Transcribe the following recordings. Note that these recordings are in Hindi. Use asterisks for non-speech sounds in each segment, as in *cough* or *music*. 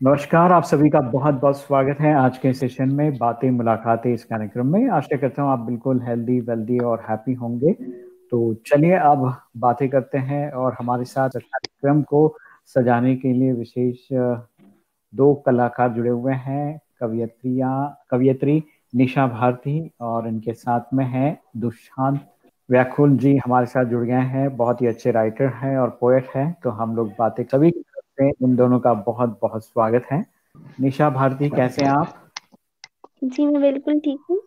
नमस्कार, आप सभी का बहुत बहुत स्वागत है आज के सेशन में बातें, मुलाकातें इस कार्यक्रम में। आशा करता हूँ आप बिल्कुल हेल्दी, वेल्दी और हैप्पी होंगे। तो चलिए अब बातें करते हैं और हमारे साथ कार्यक्रम को सजाने के लिए विशेष दो कलाकार जुड़े हुए हैं, कवियत्रिया, कवियत्री निशा भारती और इनके साथ में है दुष्शांत व्याकुल जी हमारे साथ जुड़ गए हैं। बहुत ही अच्छे राइटर हैं और पोएट हैं तो हम लोग बातें सभी करते इन दोनों का बहुत बहुत स्वागत है। निशा भारती कैसे हैं आप? जी मैं बिल्कुल ठीक हूँ।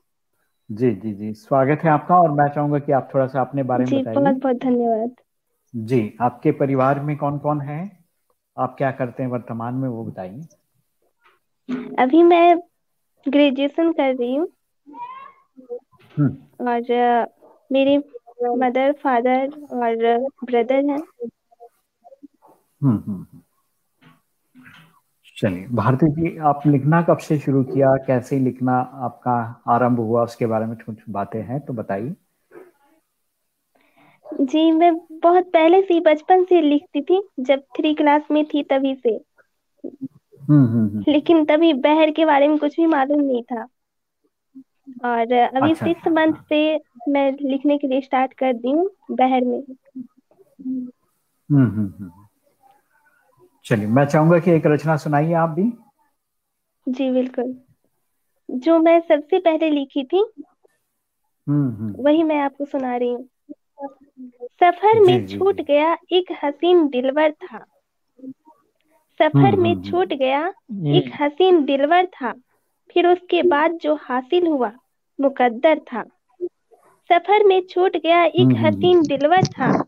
जी जी जी स्वागत है आपका और मैं चाहूँगा कि आप थोड़ा सा अपने बारे में बताइए। बहुत बहुत धन्यवाद। जी आपके परिवार में कौन कौन है? आप क्या करते हैं वर्तमान में वो बताइए। अभी मैं ग्रेजुएशन कर रही हूँ। हम्म। और मेरे मदर फादर और ब्रदर हैं। हम्म, हम्म। चलिए भारती जी आप लिखना कब से शुरू किया? कैसे लिखना आपका आरंभ हुआ? उसके बारे में कुछ बातें हैं तो बताइए। जी मैं बहुत पहले से बचपन से लिखती थी जब थ्री क्लास में थी तभी से। लेकिन तभी बहर के बारे में कुछ भी मालूम नहीं था। और अभी सिक्स अच्छा। मंथ से मैं लिखने के लिए स्टार्ट कर दी हूँ बहर में। हम्म, हम्म, हम्म। चलिए मैं चाहूँगा कि एक रचना सुनाइए आप भी। जी बिल्कुल। जो मैं सबसे पहले लिखी थी वही मैं आपको सुना रही हूँ। सफ़र में छूट गया एक हसीन दिलवर था। सफ़र में छूट गया एक हसीन दिलवर था। फिर उसके बाद जो हासिल हुआ मुकद्दर था। सफ़र में छूट गया एक हम्म, हम्म, हसीन हम्म। दिलवर था।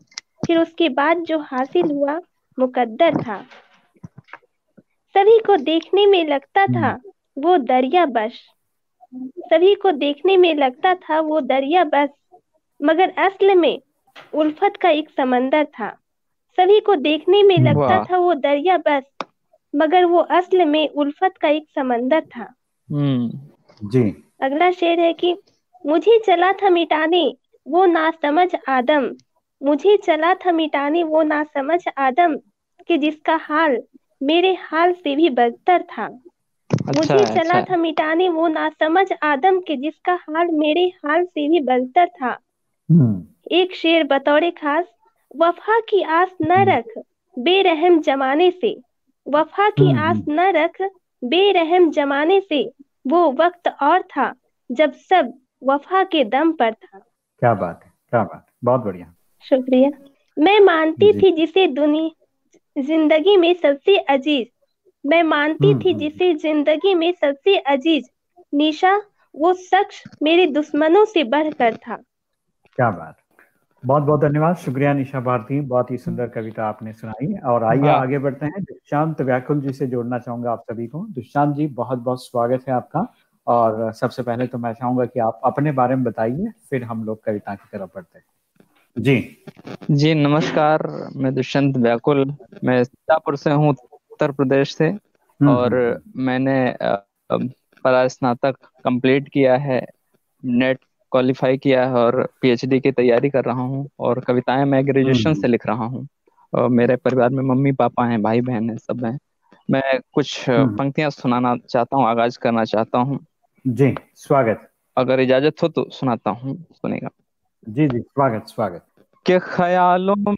फिर उसके बाद जो हासिल हुआ मुकद्दर था। सभी को देखने में लगता था वो दरिया बस। सभी को देखने में लगता था वो दरिया बस। मगर असल में उल्फत का एक समंदर था। सभी को देखने में लगता था वो दरिया बस मगर वो असल में उल्फत का एक समंदर था। जी। अगला शेर है कि मुझे चला था मिटाने वो ना समझ आदम। मुझे चला था मिटाने वो ना समझ आदम कि जिसका हाल मेरे हाल से भी बदतर था। अच्छा, मुझे चला अच्छा। था मिटाने वो ना समझ आदम के जिसका हाल मेरे हाल से भी बदतर था। हम्म। एक शेर बतौरे खास वफा की आस न हम्म। रख बेरहम जमाने से। वफा की हम्म, आस न रख बेरहम जमाने से। वो वक्त और था जब सब वफा के दम पर था। क्या बात है क्या बात बहुत बढ़िया। शुक्रिया। मैं मानती थी जिसे दुनिया ज़िंदगी में सबसे अज़ीज़। मैं मानती हम्म, थी हम्म। जिसे ज़िंदगी में सबसे अज़ीज़। निशा वो शख्स मेरे दुश्मनों से बढ़कर था। क्या बात। बहुत बहुत धन्यवाद। शुक्रिया निशा भारती। बहुत ही सुंदर कविता आपने सुनाई। और आइए हाँ। आगे बढ़ते हैं। दुष्शांत व्याकुल जी से जोड़ना चाहूँगा आप सभी को। दुष्शांत जी बहुत बहुत स्वागत है आपका। और सबसे पहले तो मैं चाहूँगा कि आप अपने बारे में बताइए फिर हम लोग कविता की तरफ़ बढ़ते हैं। जी। जी नमस्कार मैं दुष्यंत व्याकुल। मैं सीतापुर से हूँ उत्तर प्रदेश से। हम्म, और हम्म, हम्म। मैंने परा स्नातक कंप्लीट किया है नेट क्वालिफाई किया है और पीएचडी की तैयारी कर रहा हूँ और कविताएँ मैं ग्रेजुएशन से लिख रहा हूँ। और मेरे परिवार में मम्मी पापा हैं भाई बहन हैं सब हैं। मैं कुछ पंक्तियाँ सुनाना चाहता हूँ आगाज़ करना चाहता हूँ। जी स्वागत। अगर इजाज़त हो तो सुनाता हूँ सुनेगा जी जी स्वागत स्वागत। के ख्यालों में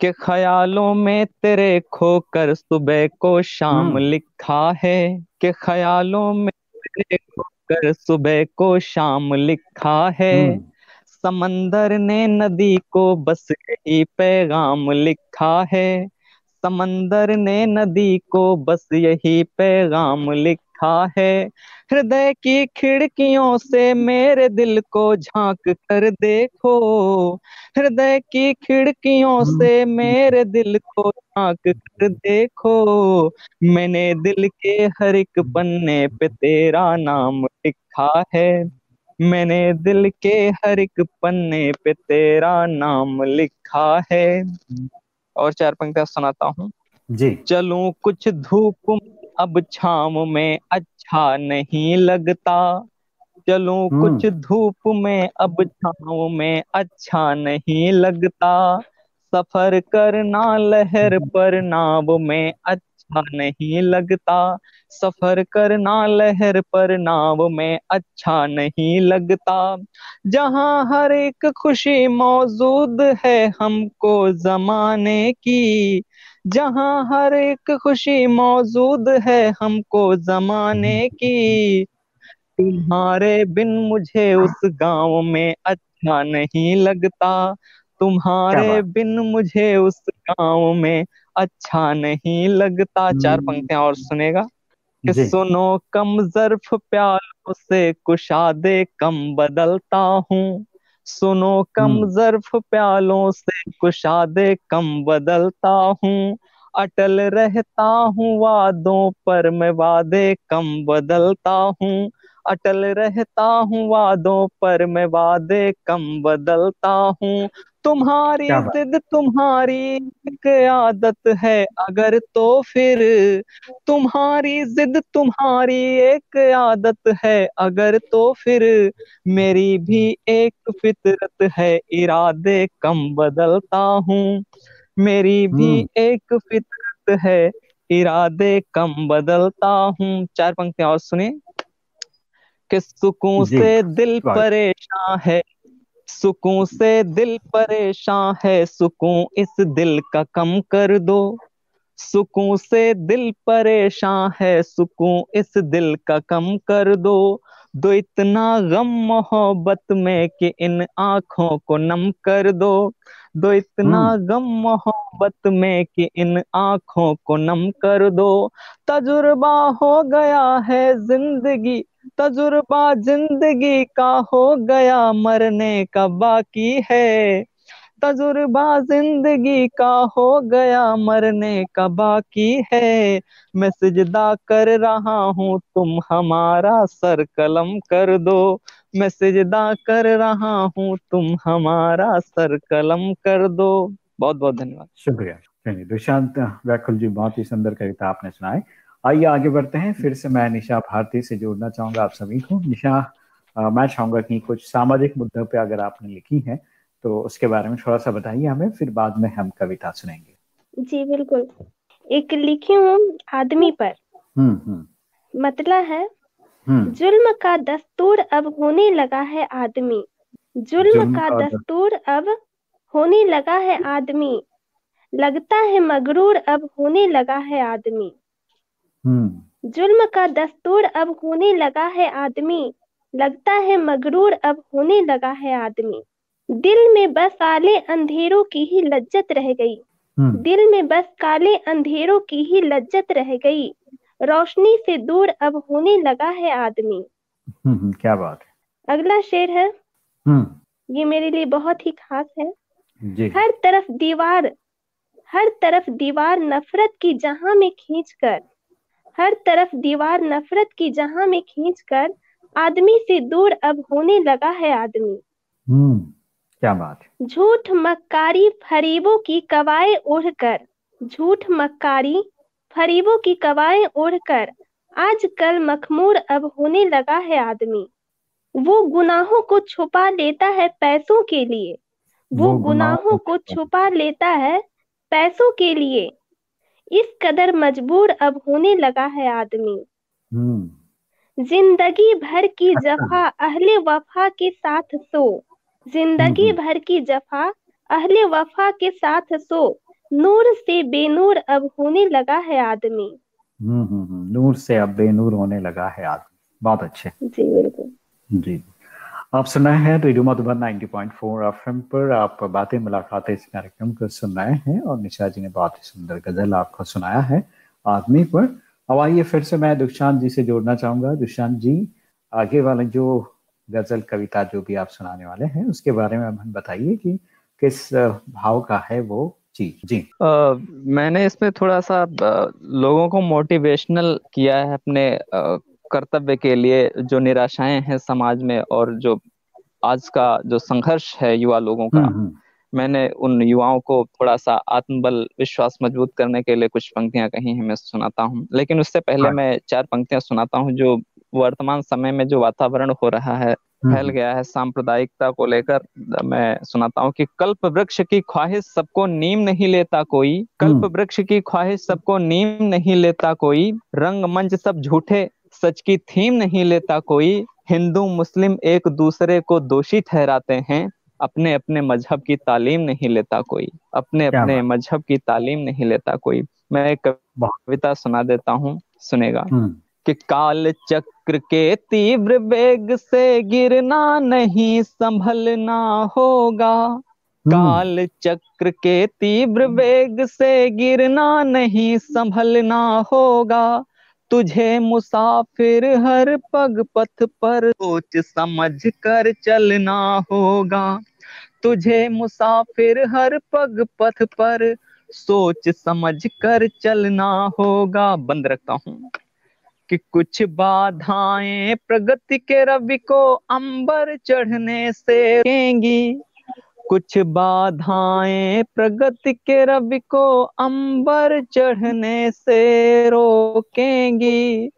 के ख्यालों में तेरे खोकर सुबह को शाम लिखा है। के ख्यालों में तेरे कर सुबह को शाम लिखा है। हम्म। समंदर ने नदी को बस यही पैगाम लिखा है। समंदर ने नदी को बस यही पैगाम लिखा रखा है। हृदय की खिड़कियों से मेरे दिल को झाँक कर देखो। हृदय की खिड़कियों से मेरे दिल को झाँक कर देखो। मैंने दिल के हर एक पन्ने पे तेरा नाम लिखा है। मैंने दिल के हर एक पन्ने पे तेरा नाम लिखा है। और चार पंक्तियाँ सुनाता हूँ। जी। चलूँ कुछ धूप अब छाम में अच्छा नहीं लगता। चलूँ हम्म। कुछ धूप में अब छाव में अच्छा नहीं लगता। सफ़र करना लहर पर नाव में अच्छा नहीं लगता। सफ़र करना लहर पर नाव में अच्छा नहीं लगता। जहाँ हर एक खुशी मौजूद है हमको जमाने की जहाँ हर एक खुशी मौजूद है हमको जमाने की। तुम्हारे बिन मुझे उस गाँव में अच्छा नहीं लगता। तुम्हारे बिन मुझे उस गाँव में अच्छा नहीं लगता। चार हम्म। पंक्तियाँ और सुनेगा। कि सुनो कम जर्फ प्यालों से कुशादे कम बदलता हूँ। सुनो कम हम्म। जर्फ प्यालों से कुशादे कम बदलता हूँ। अटल रहता हूँ वादों पर मैं वादे कम बदलता हूँ। अटल रहता हूँ वादों पर मैं वादे कम बदलता हूँ। तुम्हारी जिद तुम्हारी एक आदत है अगर तो फिर। तुम्हारी जिद तुम्हारी एक आदत है अगर तो फिर। मेरी भी एक फितरत है इरादे कम बदलता हूँ। मेरी भी हम्म। एक फितरत है इरादे कम बदलता हूँ। चार पंक्तियाँ और सुनिए। कि सुकून से दिल परेशान है सुकून से दिल परेशान है सुकून इस दिल का कम कर दो। सुकून से दिल परेशान है सुकून इस दिल का कम कर दो। दो इतना गम मोहब्बत में कि इन आँखों को नम कर दो। दो इतना हम्म। गम मोहब्बत में कि इन आँखों को नम कर दो। तजुर्बा हो गया है ज़िंदगी तजुर्बा ज़िंदगी का हो गया मरने का बाकी है। तजुर्बा ज़िंदगी का हो गया मरने का बाकी है। मैं सजदा कर रहा हूँ, तुम हमारा सर कलम कर दो। मैं सजदा कर रहा हूँ, तुम हमारा सर कलम कर दो। बहुत बहुत धन्यवाद। शुक्रिया। दुशांत वैकुल जी, बहुत ही सुंदर कविता आपने सुनाई। आइए आगे बढ़ते हैं। फिर से मैं निशा भारती से जोड़ना चाहूँगा। आप सभी को निशा आ, मैं चाहूँगा कि कुछ सामाजिक मुद्दों पे अगर आपने लिखी है तो उसके बारे में थोड़ा सा बताइए हमें फिर बाद में हम कविता सुनेंगे। जी बिल्कुल। एक लिखी हूँ आदमी पर। मतलब है हम्म। जुल्म का दस्तूर अब होने लगा है आदमी। जुल्म का दस्तूर अब होने लगा है आदमी। लगता है मगरूर अब होने लगा है आदमी। जुल्म का दस्तूर अब होने लगा है आदमी। लगता है मगरूर अब होने लगा है आदमी। दिल में बस काले अंधेरों की ही लज्जत रह गई। हम्म। दिल में बस काले अंधेरों की ही लज्जत रह गई। रोशनी से दूर अब होने लगा है आदमी। हम्म, क्या बात है। अगला शेर है। ये मेरे लिए बहुत ही खास है। जी। हर तरफ़ दीवार हर तरफ़ दीवार नफरत की जहाँ में खींच कर हर तरफ़ दीवार नफरत की जहाँ में खींच कर आदमी से दूर अब होने लगा है आदमी। हम्म क्या बात झूठ मक्कारी फरीबों की कवाए ओढ़कर झूठ मक्कारी फरीबों की कवाए ओढ़कर आजकल मखमूर अब होने लगा है आदमी। वो गुनाहों को छुपा लेता है पैसों के लिए। वो, वो गुनाहों को छुपा लेता है पैसों के लिए। इस कदर मजबूर अब होने लगा है आदमी। हम्म। ज़िंदगी भर की अच्छा। जफा अहले वफा के साथ सो। ज़िंदगी हम्म, हम्म। भर की जफा अहले वफा के साथ सो। नूर से बेनूर अब होने लगा है आदमी। नूर से अब बेनूर होने लगा है आदमी। बहुत अच्छे। जी बिल्कुल। जी। आप सुनाए हैं रेडियो मधुबन 90.4 एफएम पर। आप बातें मुलाकातें इस कार्यक्रम को सुन रहे हैं और निशा जी ने बहुत ही सुंदर गज़ल आपको सुनाया है आदमी पर। अब आइए फिर से मैं दुष्शांत जी से जोड़ना चाहूँगा। दुष्शांत जी आगे वाले जो गज़ल कविता जो भी आप सुनाने वाले हैं उसके बारे में हमें बताइए कि किस भाव का है वो जी जी। आ, मैंने इसमें थोड़ा सा लोगों को मोटिवेशनल किया है अपने कर्तव्य के लिए जो निराशाएँ हैं समाज में और जो आज का जो संघर्ष है युवा लोगों का हम्म, हम्म। मैंने उन युवाओं को थोड़ा सा आत्मबल विश्वास मज़बूत करने के लिए कुछ पंक्तियाँ कही हैं मैं सुनाता हूँ लेकिन उससे पहले हाँ। मैं चार पंक्तियाँ सुनाता हूँ जो वर्तमान समय में जो वातावरण हो रहा है फैल हम्म। गया है सांप्रदायिकता को लेकर मैं सुनाता हूँ कि कल्प वृक्ष की ख्वाहिश सबको नीम नहीं लेता कोई कल्प। वृक्ष की ख्वाहिश सबको नीम नहीं लेता कोई रंग मंच सब झूठे सच की थीम नहीं लेता कोई हिंदू मुस्लिम एक दूसरे को दोषी ठहराते हैं अपने अपने मज़हब की तालीम नहीं लेता कोई अपने अपने मज़हब की तालीम नहीं लेता कोई। मैं एक कविता सुना देता हूँ सुनेगा। हम्म। कि काल चक्र के तीव्र वेग से गिरना नहीं संभलना होगा। हम्म। काल चक्र के तीव्र वेग से गिरना नहीं संभलना होगा। तुझे मुसाफिर हर पग पथ पर। सोच समझ कर चलना होगा। तुझे मुसाफिर हर पग पथ पर। सोच समझ कर चलना होगा। बंद रखता हूँ। कि कुछ बाधाएँ प्रगति के रवि को अंबर चढ़ने से रोकेंगी कुछ बाधाएँ प्रगति के रवि को अंबर चढ़ने से रोकेंगी।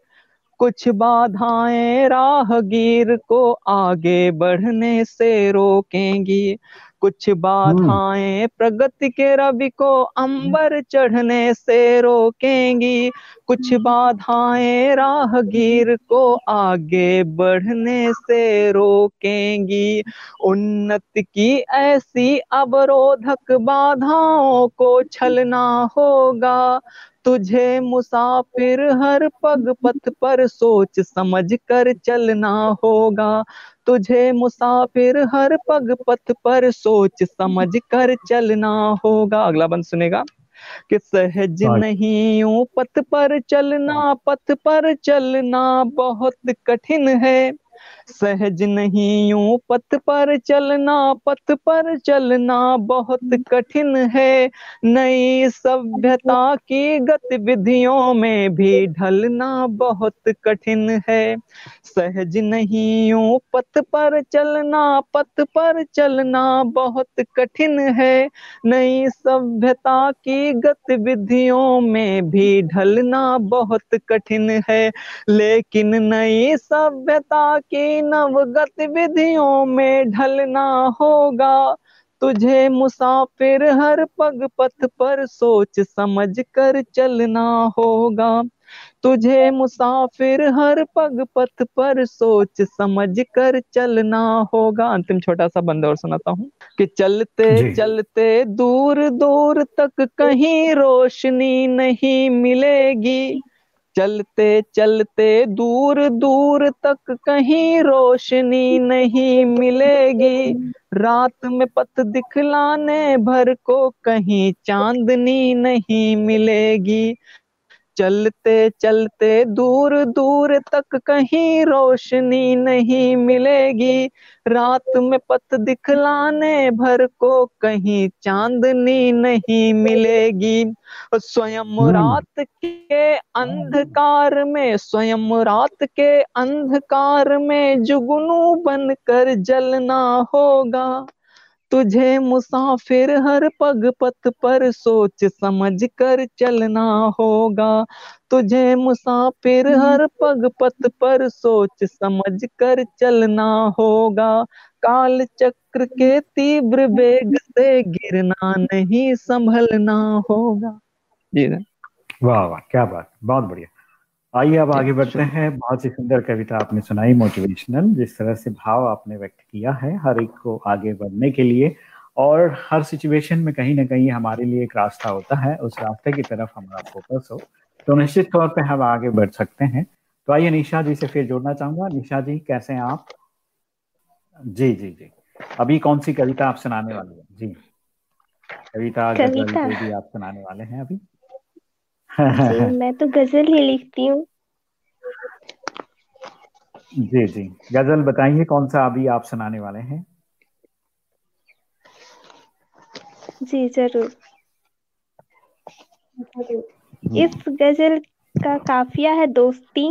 कुछ बाधाएँ राहगीर को आगे बढ़ने से रोकेंगी। कुछ हम्म। बाधाएँ प्रगति के रवि को अंबर चढ़ने से रोकेंगी। कुछ बाधाएँ राहगीर को आगे बढ़ने से रोकेंगी। उन्नति की ऐसी अवरोधक बाधाओं को छलना होगा। तुझे मुसाफिर हर पग पथ पर सोच समझ कर चलना होगा। तुझे मुसाफिर हर पग पथ पर सोच समझ कर चलना होगा। अगला बंद सुनेगा। कि सहज नहीं यूँ पथ पर चलना पथ पर चलना बहुत कठिन है। सहज नहीं यूँ पथ पर चलना पथ पर चलना बहुत कठिन है। नई सभ्यता की गतिविधियों में भी ढलना बहुत कठिन है। सहज नहीं यूँ पथ पर चलना पथ पर चलना बहुत कठिन है। नई सभ्यता की गतिविधियों में भी ढलना बहुत कठिन है। लेकिन नई सभ्यता की नव गतिविधियों में ढलना होगा। तुझे मुसाफिर हर पग पथ पर सोच समझ कर चलना होगा। तुझे मुसाफिर हर पग पथ पर सोच समझ कर चलना होगा। अंतिम छोटा सा बंद और सुनाता हूँ कि चलते चलते दूर दूर तक कहीं रोशनी नहीं मिलेगी। चलते चलते दूर दूर तक कहीं रोशनी नहीं मिलेगी। रात में पथ दिखलाने भर को कहीं चांदनी नहीं मिलेगी। चलते चलते दूर दूर तक कहीं रोशनी नहीं मिलेगी। रात में पथ दिखलाने भर को कहीं चांदनी नहीं मिलेगी। स्वयं हम्म। रात के अंधकार में स्वयं रात के अंधकार में जुगनू बनकर जलना होगा। तुझे मुसाफिर हर पग पथ पर सोच समझ कर चलना होगा। तुझे मुसाफिर हर पग पथ पर सोच समझ कर चलना होगा। काल चक्र के तीव्र वेग से गिरना नहीं संभलना होगा। जी वाह वाह क्या बात बहुत बढ़िया। आइए अब आगे बढ़ते हैं। बहुत ही सुंदर कविता आपने सुनाई मोटिवेशनल जिस तरह से भाव आपने व्यक्त किया है हर एक को आगे बढ़ने के लिए। और हर सिचुएशन में कहीं ना कहीं हमारे लिए एक रास्ता होता है उस रास्ते की तरफ़ हमारा फोकस हो। तो निश्चित तौर पे हम आगे बढ़ सकते हैं। तो आइए निशा जी से फिर जोड़ना चाहूँगा। निशा जी कैसे हैं आप? जी जी जी। अभी कौन सी कविता आप सुनाने वाले हैं? जी। कविता आप सुनाने वाले हैं अभी। *laughs* मैं तो गज़ल ही लिखती हूँ। जी जी। गज़ल बताइए कौन सा अभी आप सुनाने वाले हैं? जी ज़रूर। इस गज़ल का काफिया है दोस्ती।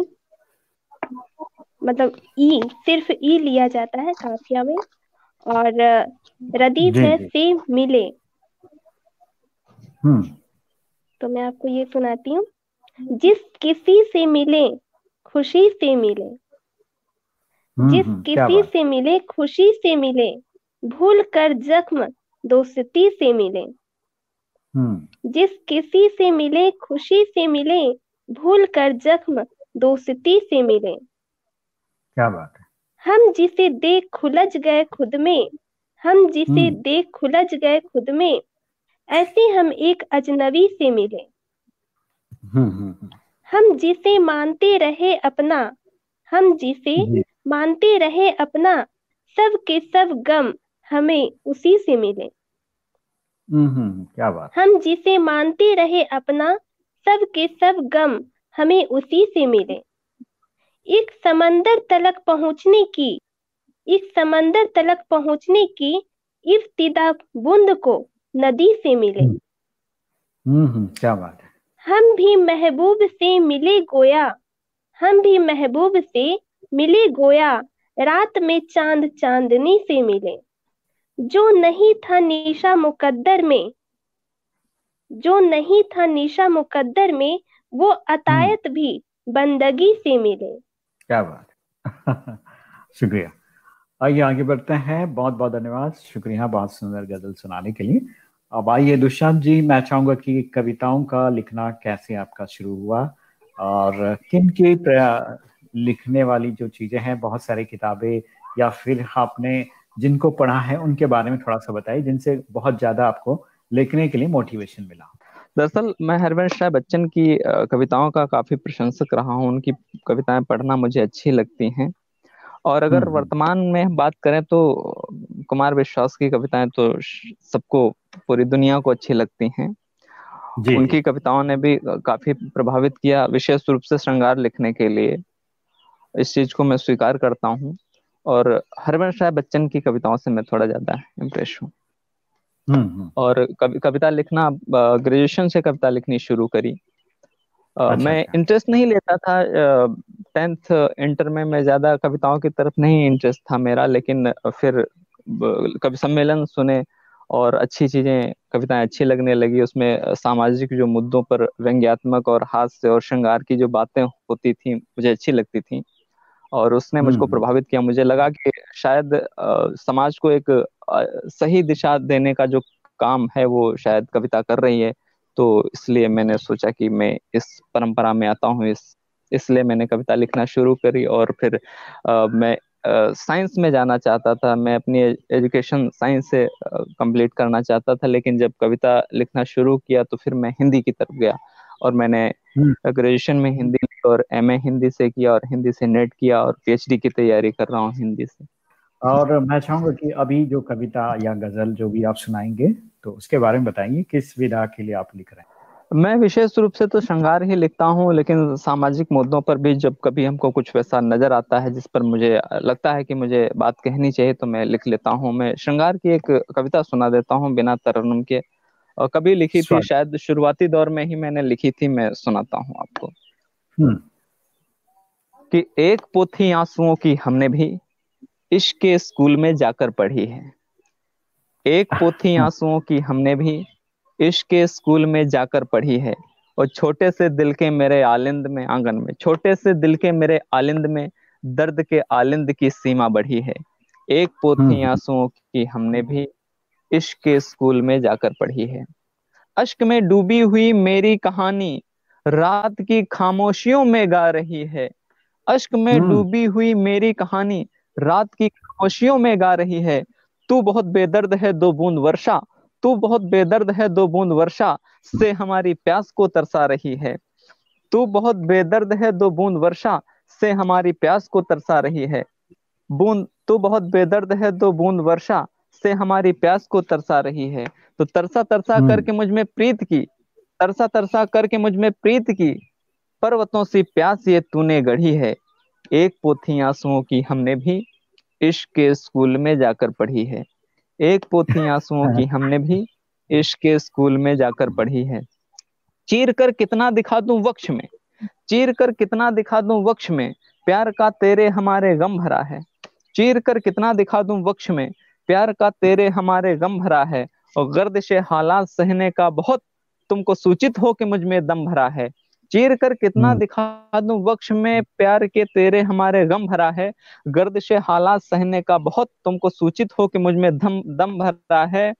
मतलब ई सिर्फ़ ई लिया जाता है काफिया में। और रदीफ है से मिले। हम्म। तो मैं आपको ये सुनाती हूँ। जिस किसी से मिले खुशी से मिले। हम्म, जिस हम्म, किसी से मिले खुशी से मिले भूल कर जख्म दोस्ती से मिले। हम्म। जिस किसी से मिले खुशी से मिले भूल कर जख्म दोस्ती से मिले। क्या बात है। हम जिसे देख खुलज गए खुद में हम जिसे देख खुलज गए खुद में ऐसे हम एक अजनबी से मिले। हम जिसे मानते रहे अपना हम जिसे मानते रहे अपना सब के सब गम हमें उसी से मिले। क्या बात। हम जिसे मानते रहे अपना सब के सब गम हमें उसी से मिले। एक समंदर तलक पहुँचने की एक समंदर तलक पहुँचने की इब्तिदा बूंद को नदी से मिले। हम्म। क्या बात है। हम भी महबूब से मिले गोया। हम भी महबूब से मिले गोया। रात में चाँद चांदनी से मिले। जो नहीं था निशा मुकद्दर में जो नहीं था निशा मुकद्दर में वो अतायत भी बंदगी से मिले। क्या बात *laughs* शुक्रिया। आइए आगे बढ़ते हैं। बहुत बहुत धन्यवाद। शुक्रिया बहुत सुंदर गज़ल सुनाने के लिए। अब आइए दुष्यंत जी, मैं चाहूँगा कि कविताओं का लिखना कैसे आपका शुरू हुआ और किन की लिखने वाली जो चीज़ें हैं, बहुत सारी किताबें या फिर आपने जिनको पढ़ा है, उनके बारे में थोड़ा सा बताइए, जिनसे बहुत ज़्यादा आपको लिखने के लिए मोटिवेशन मिला। दरअसल मैं हरवंश राय बच्चन की कविताओं का काफ़ी प्रशंसक रहा हूँ। उनकी कविताएँ पढ़ना मुझे अच्छी लगती हैं। और अगर हम्म। वर्तमान में बात करें तो कुमार विश्वास की कविताएँ तो सबको पूरी दुनिया को अच्छी लगती हैं। जी, उनकी कविताओं ने भी काफ़ी प्रभावित किया विशेष रूप से श्रृंगार लिखने के लिए। इस चीज़ को मैं स्वीकार करता हूँ और हरवंश राय बच्चन की कविताओं से मैं थोड़ा ज़्यादा इम्प्रेस हूँ। हम्म, हम्म। और कवि, कविता लिखना ग्रेजुएशन से कविता लिखनी शुरू करी। अच्छा, मैं इंटरेस्ट अच्छा। नहीं लेता था टेंथ इंटर में मैं ज़्यादा कविताओं की तरफ़ नहीं इंटरेस्ट था मेरा लेकिन फिर कवि सम्मेलन सुने और अच्छी चीज़ें कविताएँ अच्छी लगने लगी। उसमें सामाजिक जो मुद्दों पर व्यंग्यात्मक और हास्य और श्रृंगार की जो बातें होती थी मुझे अच्छी लगती थी। और उसने मुझको प्रभावित किया। मुझे लगा कि शायद आ, समाज को एक आ, सही दिशा देने का जो काम है वो शायद कविता कर रही है। तो इसलिए मैंने सोचा कि मैं इस परंपरा में आता हूँ इस इसलिए मैंने कविता लिखना शुरू करी और फिर आ, मैं साइंस में जाना चाहता था मैं अपनी एजुकेशन साइंस से कंप्लीट करना चाहता था लेकिन जब कविता लिखना शुरू किया तो फिर मैं हिंदी की तरफ़ गया और मैंने ग्रेजुएशन हम्म। में हिंदी और एमए हिंदी से किया और हिंदी से नेट किया और पीएचडी की तैयारी कर रहा हूँ हिंदी से और मैं चाहूँगा कि अभी जो कविता या गज़ल जो भी आप सुनाएँगे तो उसके बारे में बताएँगे किस विधा के लिए आप लिख रहे हैं? मैं विशेष रूप से तो श्रृंगार ही लिखता हूँ लेकिन सामाजिक मुद्दों पर भी जब कभी हमको कुछ वैसा नज़र आता है जिस पर मुझे लगता है कि मुझे बात कहनी चाहिए तो मैं लिख लेता हूँ। मैं श्रृंगार की एक कविता सुना देता हूँ बिना तरन्नुम के। और कभी लिखी थी शायद शुरुआती दौर में ही मैंने लिखी थी मैं सुनाता हूँ आपको। हम्म। कि एक पोथी आंसुओं की हमने भी इश्क के स्कूल में जाकर पढ़ी है एक पोथी *laughs* आंसुओं की हमने भी इश्क के स्कूल में जाकर पढ़ी है और छोटे से दिल के मेरे आलिंद में आँगन में छोटे से दिल के मेरे आलिंद में दर्द के आलिंद की सीमा बढ़ी है एक पोथी हम्म। आंसुओं की हमने भी इश्क के स्कूल में जाकर पढ़ी है अश्क में डूबी हुई मेरी कहानी रात की खामोशियों में गा रही है अश्क में हम्म। डूबी हुई मेरी कहानी रात की खामोशियों में गा रही है। तू बहुत बेदर्द है दो बूंद वर्षा। तू बहुत बेदर्द है दो बूंद वर्षा से हमारी प्यास को तरसा रही है। तू बहुत बेदर्द है दो बूंद वर्षा से हमारी प्यास को तरसा रही है। बूंद तू बहुत बेदर्द है दो बूंद वर्षा से हमारी प्यास को तरसा रही है। तो तरसा तरसा हम्म। करके मुझमें प्रीत की तरसा तरसा करके मुझमें प्रीत की पर्वतों से प्यास ये तूने गढ़ी है। एक पोथी आंसुओं की हमने भी इश्क के स्कूल में जाकर पढ़ी है। एक पोथी *laughs* आंसुओं की हमने भी इश्क के स्कूल में जाकर पढ़ी है। चीर कर कितना दिखा दूँ वक्ष में? चीर कर कितना दिखा दूँ वक्ष में? प्यार का तेरे हमारे गम भरा है। चीर कर कितना दिखा दूँ वक्ष में? प्यार का तेरे हमारे गम भरा है। और गर्द से हालात सहने का बहुत तुमको सूचित हो कि मुझमें दम भरा है। चीर कर कितना हम्म। दिखा दूँ? वक्ष में प्यार के तेरे हमारे गम भरा है। गर्द से हालात सहने का बहुत तुमको सूचित हो कि मुझमें दम दम भरा है।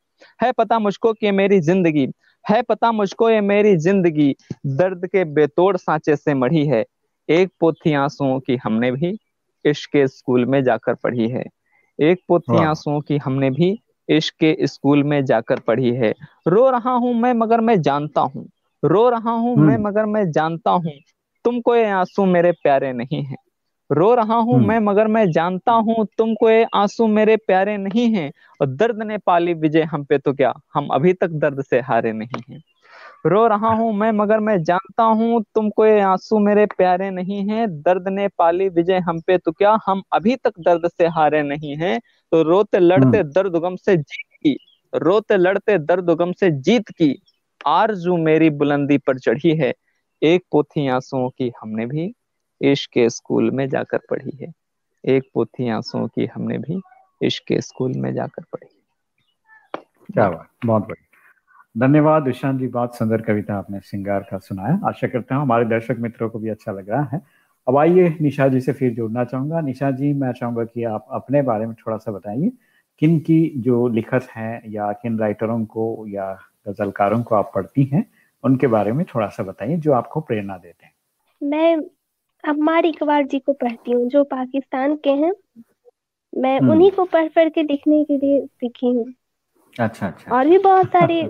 है पता मुझको कि मेरी ज़िंदगी। है पता मुझको ये मेरी ज़िंदगी। दर्द के बेतोड़ सांचे से मढ़ी है। एक पोथी आंसुओं की हमने भी इश्क के स्कूल में जाकर पढ़ी है। एक पोथी आंसुओं की हमने भी इश्क के स्कूल में जाकर पढ़ी है। रो रहा हूँ मैं मगर मैं जानता हूँ। रो रहा हूँ मैं हम्म। मगर मैं जानता हूँ तुमको ये आँसू मेरे प्यारे नहीं है। रो रहा हूँ हम्म। मैं मगर मैं जानता हूँ तुमको ये आँसू मेरे प्यारे नहीं हैं। और दर्द ने पाली विजय हम पे तो क्या? हम अभी तक दर्द से हारे नहीं हैं। रो रहा हूँ मैं मगर मैं जानता हूँ तुमको ये आँसू मेरे प्यारे नहीं हैं। दर्द ने पाली विजय हम पे तो क्या? हम अभी तक दर्द से हारे नहीं हैं। तो रोते लड़ते हम्म। दर्द गम से जीत की। रोते लड़ते दर्द गम से जीत की। आरज़ू मेरी बुलंदी पर चढ़ी है। एक पोथी आंसुओं की हमने भी इश्क के स्कूल में जाकर पढ़ी है। एक पोथी आंसुओं की हमने भी इश्क के स्कूल में जाकर पढ़ी क्या बात, बहुत बढ़िया। धन्यवाद विशांत जी, बहुत सुंदर कविता आपने सिंगार का सुनाया। आशा करता हूँ हमारे दर्शक मित्रों को भी अच्छा लग रहा है। अब आइए निशा जी से फिर जुड़ना चाहूँगा। निशा जी, मैं चाहूँगा कि आप अपने बारे में थोड़ा सा बताइए। किन की जो लिखत हैं या किन राइटरों को या गजलकारों को आप पढ़ती हैं उनके बारे में थोड़ा सा बताइए जो आपको प्रेरणा देते हैं। मैं अम्मार इकबाल जी को पढ़ती हूँ जो पाकिस्तान के हैं। मैं हम्म। उन्हीं को पढ़ पढ़ के लिखने के लिए सीखी हूँ। अच्छा अच्छा। और भी बहुत सारे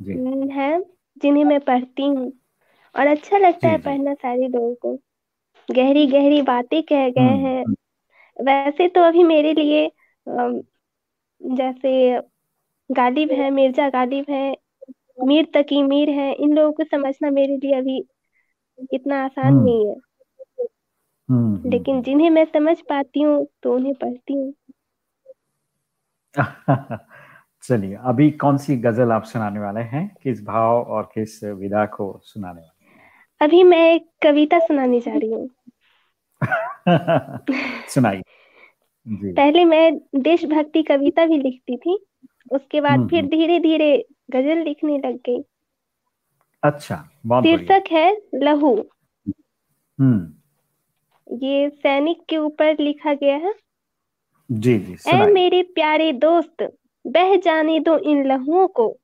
*laughs* हैं जिन्हें मैं पढ़ती हूँ। और अच्छा लगता है पढ़ना सारे लोगों को। गहरी गहरी बातें कह गए हम्म, हैं। हम्म। वैसे तो अभी मेरे लिए जैसे गालिब है मिर्ज़ा गालिब है मीर तकी मीर है इन लोगों को समझना मेरे लिए अभी इतना आसान हम्म। नहीं है। हम्म, लेकिन। जिन्हें मैं समझ पाती हूँ तो उन्हें पढ़ती हूँ। *laughs* चलिए अभी कौन सी गज़ल आप सुनाने वाले हैं? किस भाव और किस विधा को सुनाने वाले अभी मैं एक कविता सुनाने जा रही हूँ। *laughs* सुनाइए। *laughs* पहले मैं देशभक्ति कविता भी लिखती थी। उसके बाद हम्म, फिर हम्म। धीरे धीरे गज़ल लिखने लग गई। अच्छा शीर्षक है लहू। हम्म। ये सैनिक के ऊपर लिखा गया है। जी जी ऐ मेरे प्यारे दोस्त बह जाने दो इन लहुओं को।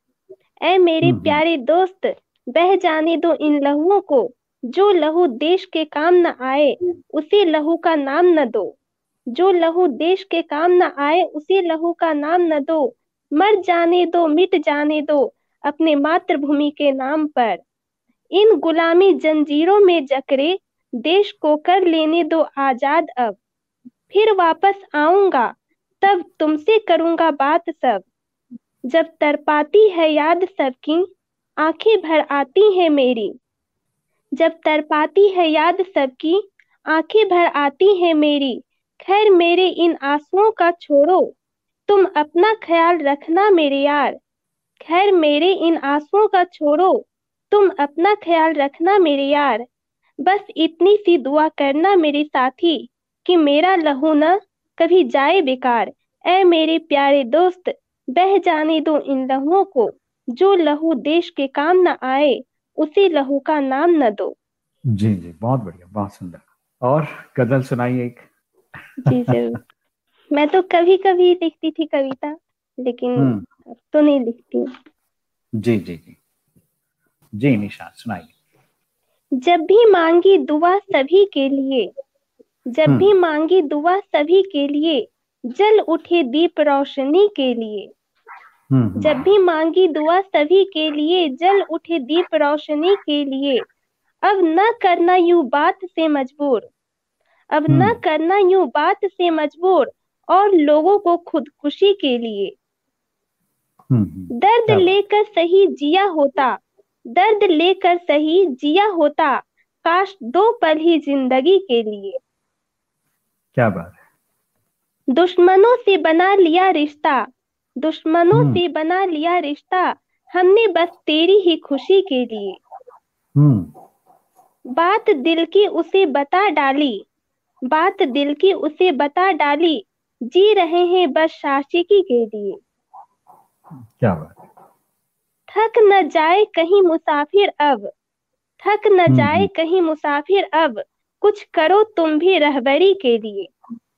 ऐ मेरे प्यारे दोस्त बह जाने दो इन लहुओं को। जो लहू देश के काम न आए उसी लहू का नाम न दो। जो लहू देश के काम न आए उसी लहू का नाम न दो। मर जाने दो, मिट जाने दो अपने मातृभूमि के नाम पर। इन गुलामी जंजीरों में जकरे देश को कर लेने दो आज़ाद अब। फिर वापस आऊँगा, तब तुमसे करूँगा बात सब। जब तरपाती है याद सबकी, आँखें भर आती है मेरी। जब तरपाती है याद सबकी, आँखें भर आती है मेरी। खैर मेरे इन आंसुओं का छोड़ो तुम अपना ख्याल रखना मेरे यार। खैर मेरे इन आंसुओं का छोड़ो। तुम अपना ख्याल रखना मेरे यार। बस इतनी सी दुआ करना मेरे साथी कि मेरा लहू न कभी जाए बेकार। ऐ मेरे प्यारे दोस्त बह जाने दो इन लहुओं को। जो लहू देश के काम न आए उसी लहू का नाम न दो। जी जी बहुत बढ़िया बहुत सुंदर। और गज़ल सुनाइए एक। जी ज़रूर। मैं तो कभी कभी लिखती थी कविता लेकिन हम्म। अब तो नहीं लिखती जी जी जी। जी निशा सुनाइए। जब भी मांगी दुआ सभी के लिए जब हम्म। भी मांगी दुआ सभी के लिए जल उठे दीप रोशनी के लिए। हम्म, जब भी मांगी दुआ सभी के लिए जल उठे दीप रोशनी के लिए अब न करना यू बात से मजबूर अब न करना यू बात से मजबूर और लोगों को खुदकुशी के लिए। हम्म, हम्म। दर्द लेकर सही जिया होता दर्द लेकर सही जिया होता काश दो पल ही ज़िंदगी के लिए। क्या बात है। दुश्मनों से बना लिया रिश्ता दुश्मनों हम्म। से बना लिया रिश्ता हमने बस तेरी ही खुशी के लिए। बात दिल की उसे बता डाली बात दिल की उसे बता डाली जी रहे हैं बस शाशिकी के लिए। क्या बात थक न जाए कहीं मुसाफिर अब। थक न हम्म, जाए कहीं मुसाफिर अब। कुछ करो तुम भी रहबरी के लिए।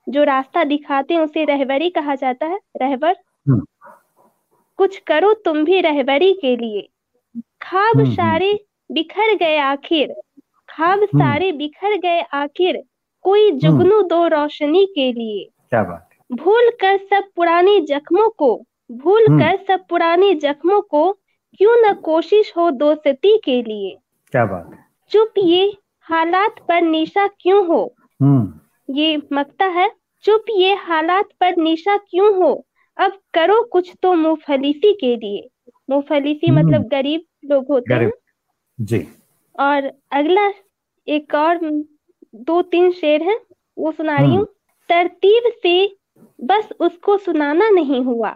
जो रास्ता दिखाते हैं उसे रहबरी कहा जाता है। रहबर कुछ करो तुम भी रहबरी के लिए। खाब सारे बिखर गए आखिर। खाब सारे बिखर गए आखिर। कोई जुगनू दो रोशनी के लिए। क्या बात भूल कर सब पुराने जख्मों को भूल कर सब पुराने जख्मों को क्यों न कोशिश हो दोस्ती के लिए? क्या बात है। चुप ये हालात पर निशा क्यों हो? हम्म। ये मकता है चुप ये हालात पर निशा क्यों हो? अब करो कुछ तो मुफलिसी के लिए। मुफलिसी हम्म। मतलब गरीब लोग होते हैं। जी। और अगला एक और दो तीन शेर है वो सुना रही हूँ। हम्म। तरतीब से बस उसको सुनाना नहीं हुआ।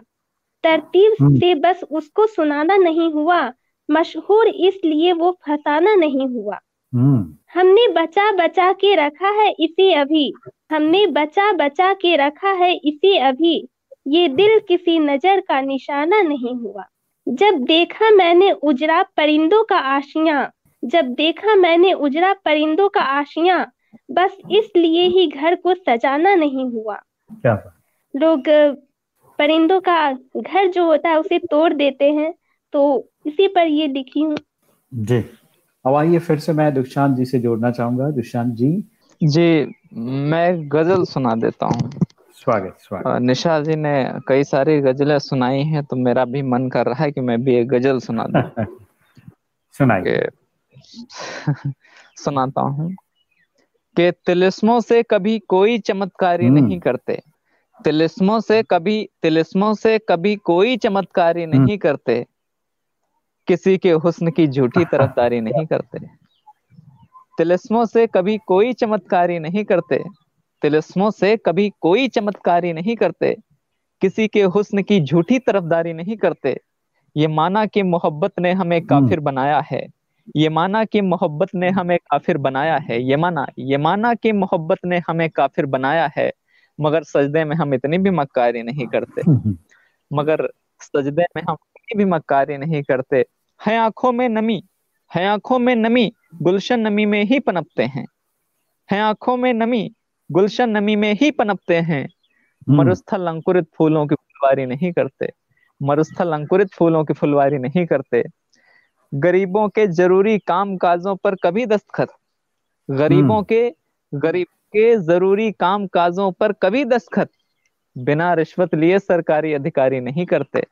तरतीब हम्म। से बस उसको सुनाना नहीं हुआ। मशहूर इसलिए वो फसाना नहीं हुआ। हम्म। हमने बचा बचा के रखा है इसे अभी। हमने बचा बचा के रखा है इसे अभी। ये दिल किसी नज़र का निशाना नहीं हुआ। जब देखा मैंने उजरा परिंदों का आशिया। जब देखा मैंने उजरा परिंदों का आशिया। बस इसलिए ही घर को सजाना नहीं हुआ। क्या लोग परिंदों का घर जो होता है उसे तोड़ देते हैं। तो इसी पर ये लिखी हूँ। जी। अब आइए फिर से मैं दुष्शांत जी से जोड़ना चाहूँगा। दुष्शांत जी। जी मैं गज़ल सुना देता हूँ। स्वागत स्वागत। निशा जी ने कई सारी गजलें सुनाई हैं तो मेरा भी मन कर रहा है कि मैं भी एक गज़ल सुना दूँ। *laughs* सुनाइए। *laughs* सुनाता हूँ। कि तिलिस्मों से कभी कोई चमत्कारी हम्म। नहीं करते। तिलिस्मों से कभी तिलिस्मों से कभी कोई चमत्कारी हम्म। नहीं करते। किसी के हुस्न की झूठी *laughs* तरफदारी नहीं करते। तिलिस्मों से कभी कोई चमत्कारी नहीं करते। तिलिस्मों से कभी कोई चमत्कारी नहीं करते। किसी के हुस्न की झूठी तरफदारी नहीं करते। ये माना कि मोहब्बत ने हमें हम्म। काफिर बनाया है। ये माना कि मोहब्बत ने हमें काफिर बनाया है। ये माना ये माना कि मोहब्बत ने हमें काफिर बनाया है। मगर सजदे में हम इतनी भी मक्कारी नहीं करते। मगर सजदे में हम इतनी भी मक्कारी नहीं करते। है आँखों में नमी है आँखों में नमी गुलशन नमी में ही पनपते हैं। है आँखों में नमी गुलशन नमी में ही पनपते हैं। हम्म। मरुस्थल अंकुरित फूलों की फुलवारी नहीं करते। मरुस्थल अंकुरित फूलों की फुलवारी नहीं करते। गरीबों के ज़रूरी काम काजों पर कभी दस्तखत। गरीबों हम्म। के गरीब के ज़रूरी काम काजों पर कभी दस्तखत। बिना रिश्वत लिए सरकारी अधिकारी नहीं करते।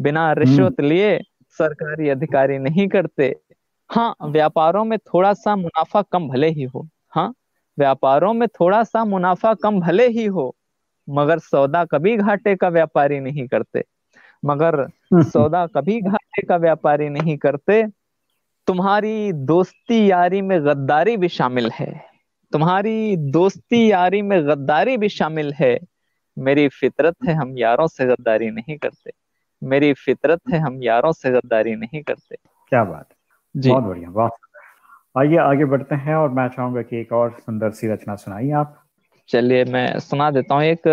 बिना हम्म। रिश्वत लिए सरकारी अधिकारी नहीं करते। हाँ व्यापारों में थोड़ा सा मुनाफा कम भले ही हो। हाँ व्यापारों में थोड़ा सा मुनाफा कम भले ही हो मगर सौदा कभी घाटे का व्यापारी नहीं करते। मगर सौदा कभी घाटे का व्यापारी नहीं करते। तुम्हारी दोस्ती यारी में गद्दारी भी शामिल है। तुम्हारी दोस्ती यारी में गद्दारी भी शामिल है। मेरी फितरत है हम यारों से गद्दारी नहीं करते। मेरी फितरत है हम यारों से गद्दारी नहीं करते। क्या बात है। बहुत बढ़िया बहुत आइए आगे बढ़ते हैं और मैं चाहूँगा कि एक और सुंदर सी रचना सुनाइए आप। चलिए मैं सुना देता हूँ एक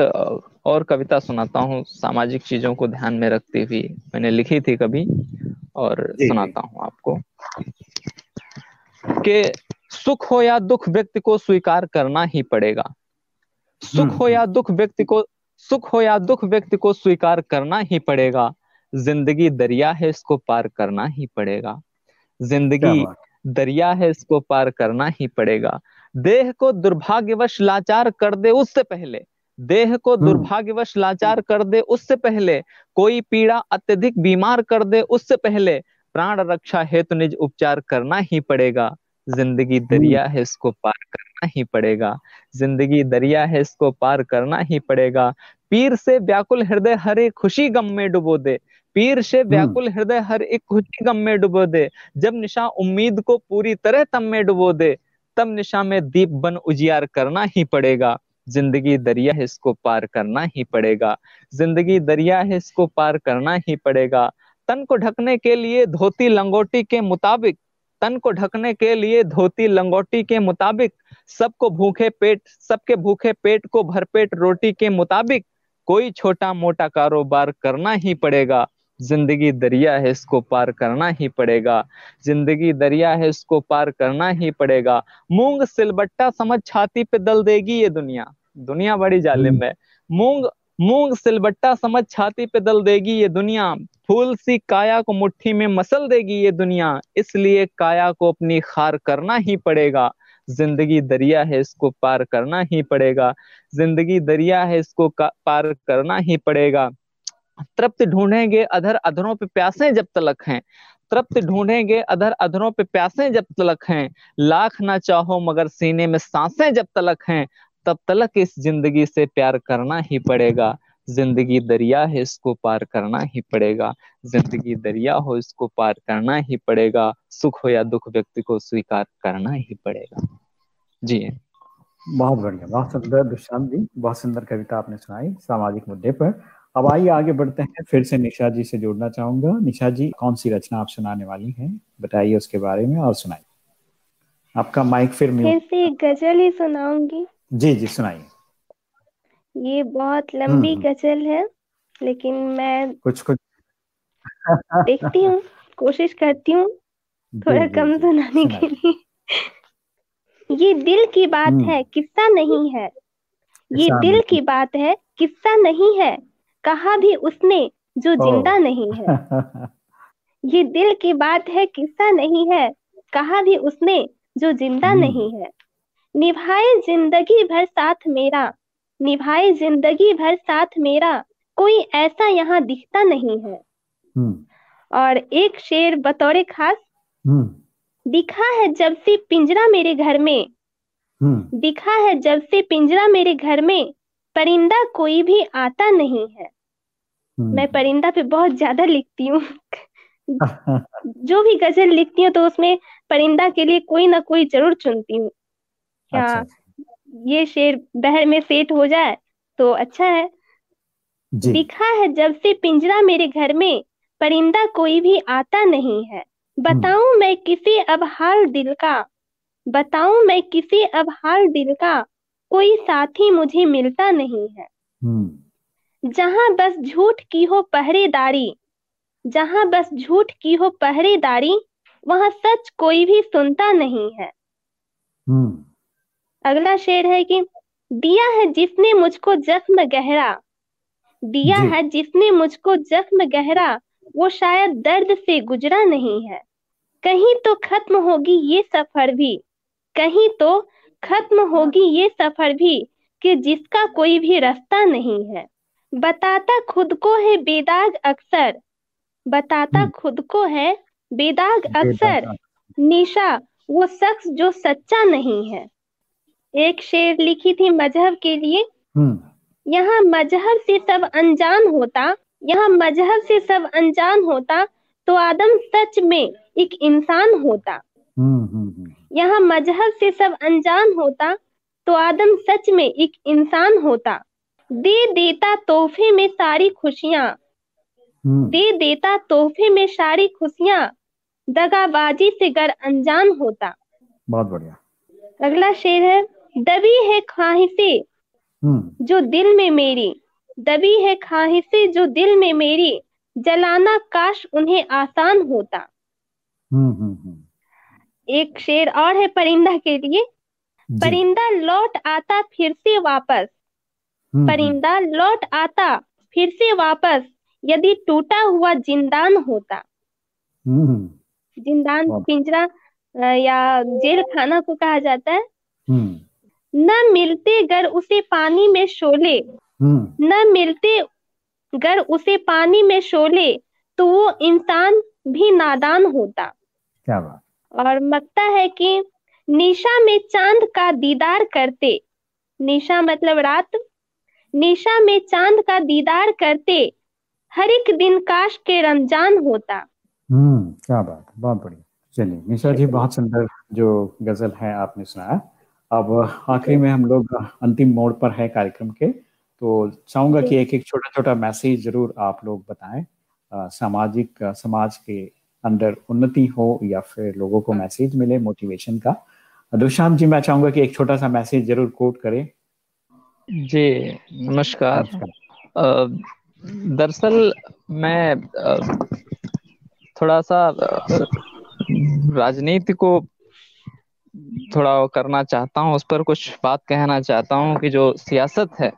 और कविता सुनाता हूँ सामाजिक चीज़ों को ध्यान में रखती हुई। मैंने लिखी थी कभी और सुनाता हूँ आपको। कि सुख हो या दुख व्यक्ति को स्वीकार करना ही पड़ेगा। सुख हो या दुख व्यक्ति को सुख हो या दुख व्यक्ति को स्वीकार करना ही पड़ेगा। ज़िंदगी दरिया है इसको पार करना ही पड़ेगा। ज़िंदगी दरिया है इसको पार करना ही पड़ेगा। देह को दुर्भाग्यवश लाचार कर दे उससे पहले। देह को हम्म। दुर्भाग्यवश लाचार कर दे उससे पहले। कोई पीड़ा अत्यधिक बीमार कर दे उससे पहले। प्राण रक्षा हेतु निज उपचार करना ही पड़ेगा। ज़िंदगी हम्म। दरिया है इसको पार करना ही पड़ेगा। ज़िंदगी दरिया है इसको पार करना ही पड़ेगा। पीर से व्याकुल हृदय हर एक खुशी गम में डुबो दे। पीर से हम्म। व्याकुल हृदय हर एक खुशी गम में डुबो दे। जब निशा उम्मीद को पूरी तरह तम में डुबो दे तब निशा में दीप बन उजियार करना ही पड़ेगा। ज़िंदगी दरिया है इसको पार करना ही पड़ेगा। ज़िंदगी दरिया है इसको पार करना ही पड़ेगा। तन को ढकने के लिए धोती लंगोटी के मुताबिक तन को ढकने के लिए धोती लंगोटी के मुताबिक सबको भूखे पेट सबके भूखे पेट को भरपेट रोटी के मुताबिक कोई छोटा मोटा कारोबार करना ही पड़ेगा। ज़िंदगी दरिया है इसको पार करना ही पड़ेगा। ज़िंदगी दरिया है इसको पार करना ही पड़ेगा। मूंग सिलबट्टा समझ छाती पे दल देगी ये दुनिया। दुनिया बड़ी जालिम हम्म। है। मूंग मूंग सिलबट्टा समझ छाती पे दल देगी ये दुनिया। फूल सी काया को मुट्ठी में मसल देगी ये दुनिया। इसलिए काया को अपनी खार करना ही पड़ेगा। ज़िंदगी दरिया है, इसको पार करना ही पड़ेगा। ज़िंदगी दरिया है, इसको पार करना ही पड़ेगा। तृप्त ढूंढेंगे, अधर अधरों पे प्यासे जब तलक हैं। तृप्त ढूंढेंगे, अधर अधरों पे प्यासे जब तलक हैं। लाख ना चाहो मगर सीने में साँसें जब तलक हैं। तब तलक इस ज़िंदगी से प्यार करना ही पड़ेगा। ज़िंदगी दरिया है इसको पार करना ही पड़ेगा। ज़िंदगी दरिया हो इसको पार करना ही पड़ेगा। सुख हो या दुख व्यक्ति को स्वीकार करना ही पड़ेगा। जी। बहुत बढ़िया बहुत सुंदर दुष्यंत जी बहुत सुंदर कविता आपने सुनाई सामाजिक मुद्दे पर। अब आइए आगे बढ़ते हैं फिर से निशा जी से जोड़ना चाहूँगा। निशा जी कौन सी रचना आप सुनाने वाली हैं? बताइए उसके बारे में और सुनाइए। आपका माइक फिर फिर से गज़ल ही सुनाऊँगी। जी जी सुनाइए। ये बहुत लंबी हम्म, हम्म। गज़ल है लेकिन मैं कुछ कुछ। देखती हूँ कोशिश करती हूँ थोड़ा कम सुनाने के लिए। ये दिल की बात हम्म। है किस्सा नहीं है। ये दिल की बात है किस्सा नहीं है कहा भी उसने जो ज़िंदा नहीं है। ये दिल की बात है किस्सा नहीं है कहा भी उसने जो ज़िंदा नहीं है। निभाए ज़िंदगी भर साथ मेरा निभाए ज़िंदगी भर साथ मेरा कोई ऐसा यहाँ दिखता नहीं है हम्म। और एक शेर बतौर खास हम्म। दिखा है जब से पिंजरा मेरे घर में हम्म। दिखा है जब से पिंजरा मेरे घर में परिंदा कोई भी आता नहीं है मैं परिंदा पे बहुत ज़्यादा लिखती हूँ *laughs* जो भी गज़ल लिखती हूँ तो उसमें परिंदा के लिए कोई ना कोई ज़रूर चुनती हूँ अच्छा। ये शेर बहर में सेट हो जाए तो अच्छा है जी दिखा है जब से पिंजरा मेरे घर में परिंदा कोई भी आता नहीं है बताऊँ हम्म। मैं किसी अब हाल दिल का बताऊँ मैं किसी अब हाल दिल का कोई साथी मुझे मिलता नहीं है हम्म। जहाँ बस झूठ की हो पहरेदारी जहाँ बस झूठ की हो पहरेदारी वहाँ सच कोई भी सुनता नहीं है हम्म। अगला शेर है कि दिया है जिसने मुझको जख्म गहरा। दिया है जिसने मुझको जख्म गहरा वो शायद दर्द से गुजरा नहीं है। कहीं तो खत्म होगी ये सफ़र भी। कहीं तो खत्म होगी ये सफ़र भी कि जिसका कोई भी रास्ता नहीं है। बताता खुद को है बेदाग अक्सर। बताता हम्म। खुद को है बेदाग अक्सर। निशा वो शख्स जो सच्चा नहीं है। एक शेर लिखी थी मज़हब के लिए। हम्म। यहाँ मज़हब से सब अनजान होता यहाँ मज़हब से सब अनजान होता तो आदम सच में एक इंसान होता। हम्म, हम्म, यहाँ मज़हब से सब अनजान होता तो आदम सच में एक इंसान होता। दे देता तोहफे में सारी खुशियाँ। दे देता तोहफे में सारी खुशियाँ। दगाबाजी से गर अनजान होता। बहुत बढ़िया। अगला शेर है। दबी है ख्वाहिशें हम्म। जो दिल में मेरी। दबी है ख्वाहिशें जो दिल में मेरी। जलाना काश उन्हें आसान होता। हम्म, हम्म, एक शेर और है परिंदा के लिए। परिंदा लौट आता फिर से वापस। परिंदा लौट आता फिर से वापस। यदि टूटा हुआ जिंदान होता। जिंदान पिंजरा या जेल खाना को कहा जाता है। न मिलते गर उसे पानी में शोले। हम्म। न मिलते गर उसे पानी में शोले तो वो इंसान भी नादान होता। क्या बात। और मकता है कि निशा में चाँद का दीदार करते। निशा मतलब रात। निशा में चाँद का दीदार करते हर एक दिन काश के रमज़ान होता। हम्म क्या बात बहुत बढ़िया। चलिए निशा जी बहुत सुंदर जो गज़ल है आपने सुनाया। अब आखिरी में हम लोग अंतिम मोड़ पर है कार्यक्रम के तो चाहूँगा कि एक एक छोटा छोटा मैसेज ज़रूर आप लोग बताएँ सामाजिक समाज के अंदर उन्नति हो या फिर लोगों को मैसेज मिले मोटिवेशन का। दुशांत जी मैं चाहूँगा कि एक छोटा सा मैसेज ज़रूर कोट करें। जी नमस्कार। दरअसल मैं थोड़ा सा राजनीति को थोड़ा करना चाहता हूँ, उस पर कुछ बात कहना चाहता हूँ कि जो सियासत है,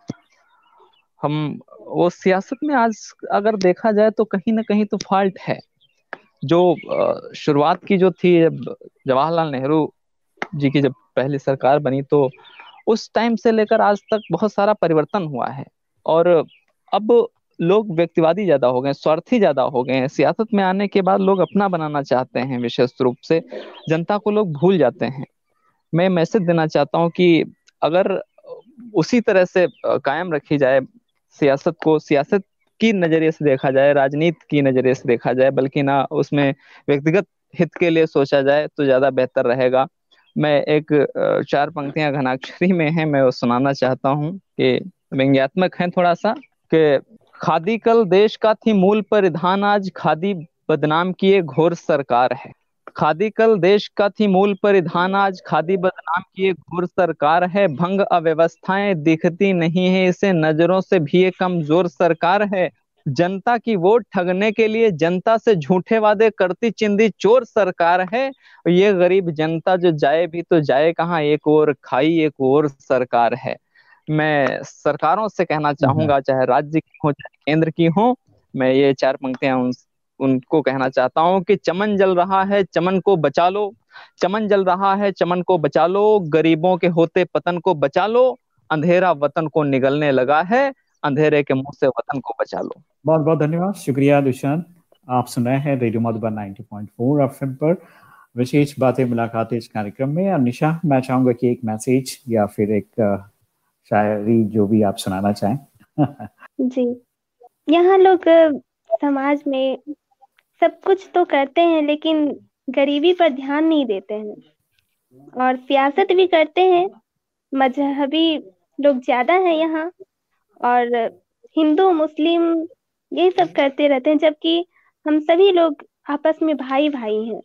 हम, वो सियासत में आज अगर देखा जाए तो कहीं ना कहीं तो फॉल्ट है। जो शुरुआत की जो थी जब जवाहरलाल नेहरू जी की जब पहली सरकार बनी तो उस टाइम से लेकर आज तक बहुत सारा परिवर्तन हुआ है। और अब लोग व्यक्तिवादी ज़्यादा हो गए स्वार्थी ज़्यादा हो गए हैं। सियासत में आने के बाद लोग अपना बनाना चाहते हैं विशेष रूप से। जनता को लोग भूल जाते हैं। मैं मैसेज देना चाहता हूँ कि अगर उसी तरह से कायम रखी जाए सियासत को, सियासत की नज़रिए से देखा जाए, राजनीति की नज़रिए से देखा जाए, बल्कि ना उसमें व्यक्तिगत हित के लिए सोचा जाए तो ज़्यादा बेहतर रहेगा। मैं एक चार पंक्तियाँ घनाक्षरी में है, मैं वो सुनाना चाहता हूँ कि व्यंग्यात्मक है थोड़ा सा, कि खादी कल देश का थी मूल परिधान, आज खादी बदनाम किए घोर सरकार है। खादी कल देश का थी मूल परिधान, आज खादी बदनाम की घोर सरकार है। भंग अव्यवस्थाएँ दिखती नहीं है, इसे नज़रों से भी ये कमज़ोर सरकार है। जनता की वोट ठगने के लिए जनता से झूठे वादे करती चिंदी चोर सरकार है। ये गरीब जनता जो जाए भी तो जाए कहाँ, एक और खाई, एक और सरकार है। मैं सरकारों से कहना चाहूँगा चाहे राज्य की हो चाहे केंद्र की हो मैं ये चार पंक्तियाँ उन उनको कहना चाहता हूँ कि चमन जल रहा है चमन को बचा लो। चमन जल रहा है चमन को बचा लो। गरीबों के होते पतन को बचा लो। अंधेरा वतन को निगलने लगा है। अंधेरे के मुँह से वतन को बचा लो। बहुत बहुत धन्यवाद। शुक्रिया दुष्यंत। आप सुन रहे हैं रेडियो मधुबन 90.4 एफएम पर। विशेष बातें मुलाकातें इस कार्यक्रम में। और निशा मैं चाहूँगा कि एक मैसेज या फिर एक शायरी जो भी आप सुनाना चाहें। जी। यहाँ लोग समाज में सब कुछ तो करते हैं, लेकिन गरीबी पर ध्यान नहीं देते हैं। और सियासत भी करते हैं, मजहबी लोग ज़्यादा हैं यहाँ। और हिंदू, मुस्लिम यही सब करते रहते हैं, जबकि हम सभी लोग आपस में भाई भाई हैं।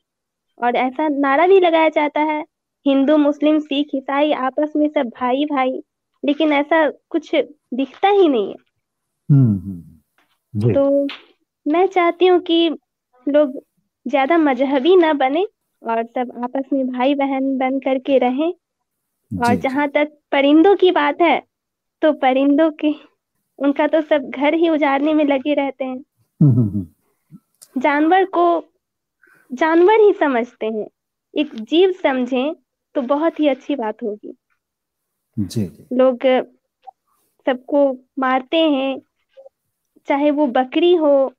और ऐसा नारा भी लगाया जाता है, हिंदू, मुस्लिम, सिख, ईसाई आपस में सब भाई भाई लेकिन ऐसा कुछ दिखता ही नहीं है। हम्म, हम्म, तो मैं चाहती हूँ कि लोग ज़्यादा मजहबी ना बने और सब आपस में भाई बहन बन करके रहें। और जहाँ तक परिंदों की बात है तो परिंदों के उनका तो सब घर ही उजाड़ने में लगे रहते हैं। हम्म, हम्म, हम्म। जानवर को जानवर ही समझते हैं। एक जीव समझें तो बहुत ही अच्छी बात होगी। जी लोग सबको मारते हैं चाहे वो बकरी हो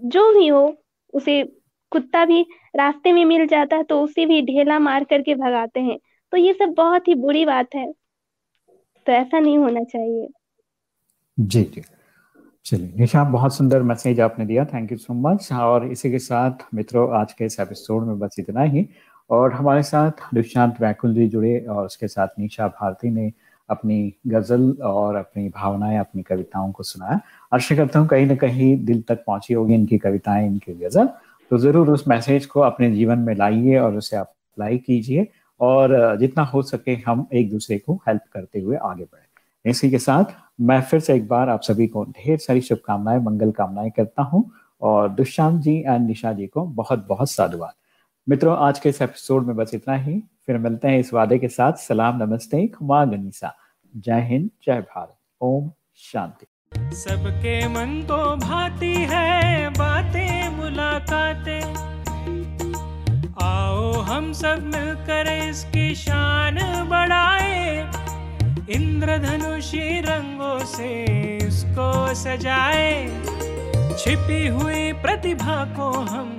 जो भी हो उसे कुत्ता भी रास्ते में मिल जाता है तो उसे भी ढेला मार करके भगाते हैं। तो ये सब बहुत ही बुरी बात है। तो ऐसा नहीं होना चाहिए। जी जी। चलिए निशा बहुत सुंदर मैसेज आपने दिया। Thank you so much. और इसी के साथ मित्रों आज के इस एपिसोड में बस इतना ही। और हमारे साथ दुष्यंत वैकुल जी जुड़े और उसके साथ निशा भारती ने अपनी गज़ल और अपनी भावनाएँ, अपनी कविताओं को सुनाया। आशा करता हूँ कहीं ना कहीं दिल तक पहुँची होगी इनकी कविताएँ, इनकी गज़ल। तो ज़रूर उस मैसेज को अपने जीवन में लाइए और उसे अप्लाई कीजिए और जितना हो सके हम एक दूसरे को हेल्प करते हुए आगे बढ़े। इसी के साथ मैं फिर से एक बार आप सभी को ढेर सारी शुभकामनाएँ, मंगल कामनाएँ करता हूँ और दुष्यंत जी एंड निशा जी को बहुत बहुत साधुवाद। मित्रों, आज के इस एपिसोड में बस इतना ही। फिर मिलते हैं इस वादे के साथ। सलाम, नमस्ते, खुमा, गनीसा। जय हिंद, जय भारत। ओम शांति। सबके मन को भाती है, बातें, मुलाकातें। आओ हम सब मिलकर इसकी शान बढ़ाए। इंद्रधनुषी रंगों से इसको सजाए। छिपी हुई प्रतिभा को हम